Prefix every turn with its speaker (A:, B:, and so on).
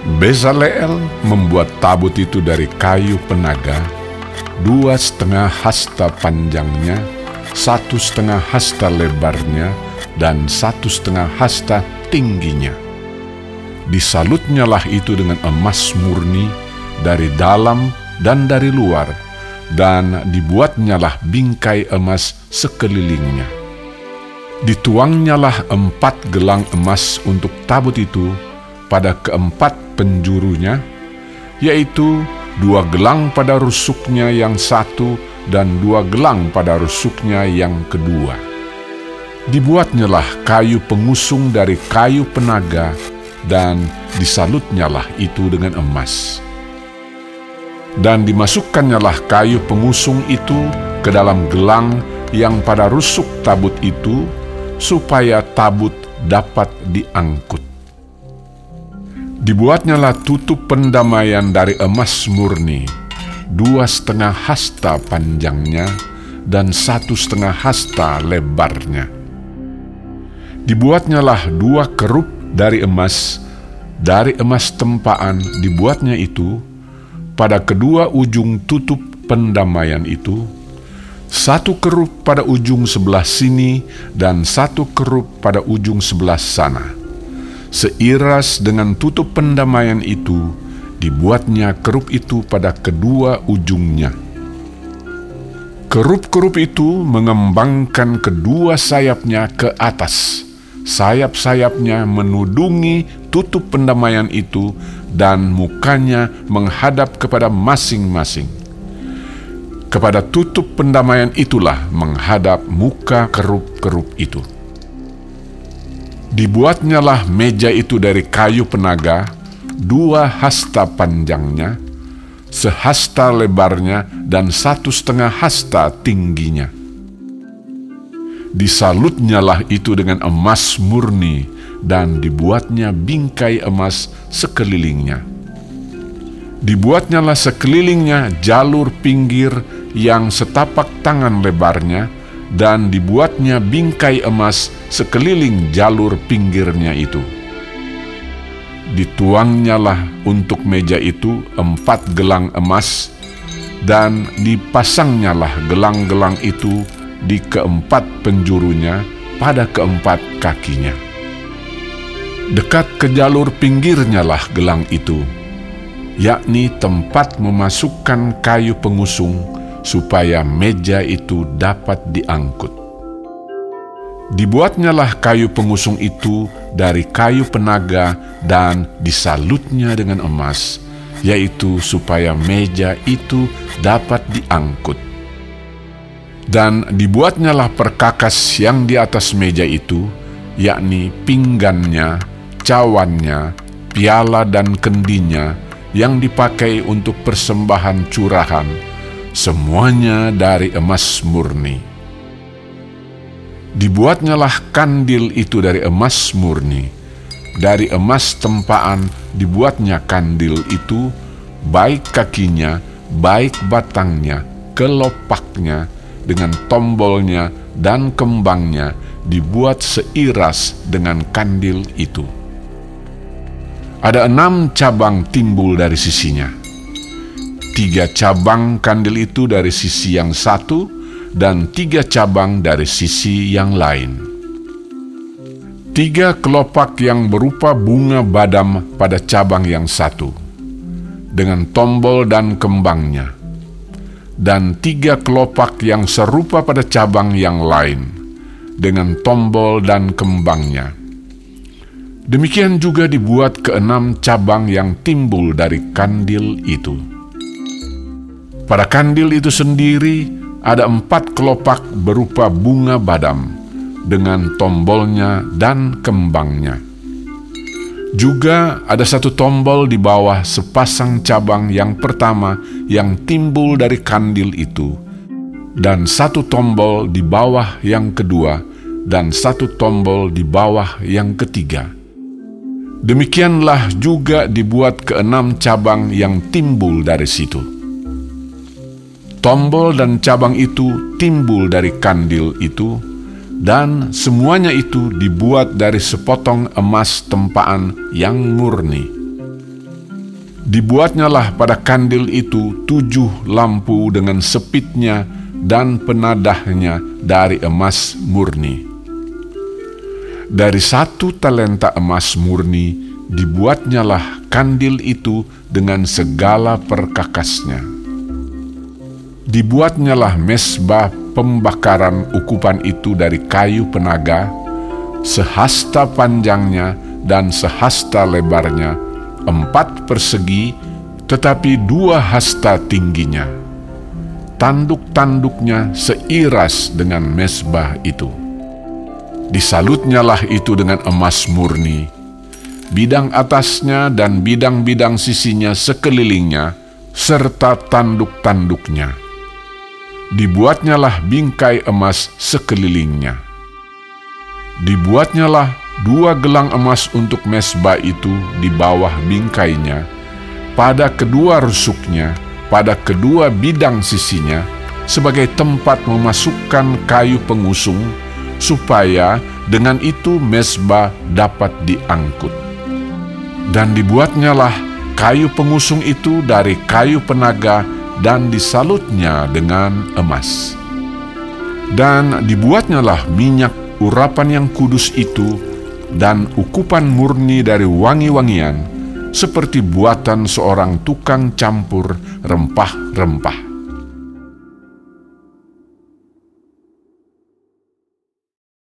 A: Bezaleel membuat tabut itu dari kayu penaga, dua setengah hasta panjangnya, satu setengah hasta lebarnya, dan satu setengah hasta tingginya. Disalutnyalah itu dengan emas murni dari dalam dan dari luar, dan dibuatnyalah bingkai emas sekelilingnya. Dituangnyalah empat gelang emas untuk tabut itu pada keempat penjurunya, yaitu dua gelang pada rusuknya yang satu dan dua gelang pada rusuknya yang kedua. Dibuatnyalah kayu pengusung dari kayu penaga dan disalutnyalah itu dengan emas. Dan dimasukkannya kayu pengusung itu ke dalam gelang yang pada rusuk tabut itu, supaya tabut dapat diangkut. Dibuatnyalah tutup pendamaian dari emas murni, dua setengah hasta panjangnya dan satu setengah hasta lebarnya. Dibuatnyalah dua kerup dari emas, dari emas tempaan dibuatnya itu, pada kedua ujung tutup pendamaian itu, satu kerup pada ujung sebelah sini dan satu kerup pada ujung sebelah sana Seiras dengan tutup pendamaian itu, dibuatnya kerup itu pada kedua ujungnya. Kerup-kerup itu mengembangkan kedua sayapnya ke atas. Sayap-sayapnya menudungi tutup pendamaian itu dan mukanya menghadap kepada masing-masing. Kepada tutup pendamaian itulah menghadap muka kerup-kerup itu. Dibuatnyalah meja itu dari kayu penaga, dua hasta panjangnya, sehasta lebarnya, dan satu setengah hasta tingginya. Disalutnyalah itu dengan emas murni, dan dibuatnya bingkai emas sekelilingnya. Dibuatnyalah sekelilingnya jalur pinggir yang setapak tangan lebarnya, dan dibuatnya bingkai emas sekeliling jalur pinggirnya itu. Dituangnyalah untuk meja itu empat gelang emas, dan dipasangnyalah gelang-gelang itu di keempat penjurunya pada keempat kakinya. Dekat ke jalur pinggirnya lah gelang itu, yakni tempat memasukkan kayu pengusung supaya meja itu dapat diangkut. Dibuatnyalah kayu pengusung itu dari kayu penaga dan disalutnya dengan emas, yaitu supaya meja itu dapat diangkut. Dan dibuatnyalah perkakas yang di atas meja itu, yakni pinggannya, cawannya, piala dan kendinya yang dipakai untuk persembahan curahan, semuanya dari emas murni. Dibuatnyalah kandil itu dari emas murni, dari emas tempaan dibuatnya kandil itu, baik kakinya, baik batangnya, kelopaknya, dengan tombolnya dan kembangnya dibuat seiras dengan kandil itu. Ada enam cabang timbul dari sisinya tiga cabang kandil itu dari sisi yang satu dan tiga cabang dari sisi yang lain. Tiga kelopak yang berupa bunga badam pada cabang yang satu, dengan tombol dan kembangnya, dan tiga kelopak yang serupa pada cabang yang lain, dengan tombol dan kembangnya. Demikian juga dibuat keenam cabang yang timbul dari kandil itu. Pada kandil itu sendiri ada empat kelopak berupa bunga badam dengan tombolnya dan kembangnya. Juga ada satu tombol di bawah sepasang cabang yang pertama yang timbul dari kandil itu, dan satu tombol di bawah yang kedua, dan satu tombol di bawah yang ketiga. Demikianlah juga dibuat keenam cabang yang timbul dari situ. Tombol dan cabang itu timbul dari kandil itu, dan semuanya itu dibuat dari sepotong emas tempaan yang murni. Dibuatnyalah pada kandil itu tujuh lampu dengan sepitnya dan penadahnya dari emas murni. Dari satu talenta emas murni dibuatnyalah kandil itu dengan segala perkakasnya. Dibuatnyalah mesbah pembakaran ukupan itu dari kayu penaga, sehasta panjangnya dan sehasta lebarnya, empat persegi, tetapi dua hasta tingginya. Tanduk-tanduknya seiras dengan mesbah itu. Disalutnyalah itu dengan emas murni. Bidang atasnya dan bidang-bidang sisinya sekelilingnya, serta tanduk-tanduknya. Dibuatnyalah bingkai emas sekelilingnya. Dibuatnyalah dua gelang emas untuk mesbah itu di bawah bingkainya, pada kedua rusuknya, pada kedua bidang sisinya, sebagai tempat memasukkan kayu pengusung, supaya dengan itu mesbah dapat diangkut. Dan dibuatnyalah kayu pengusung itu dari kayu penaga dan disalutnya dengan emas. Dan dibuatnyalah minyak urapan yang kudus itu dan ukupan murni dari wangi-wangian, seperti buatan seorang tukang campur rempah-rempah.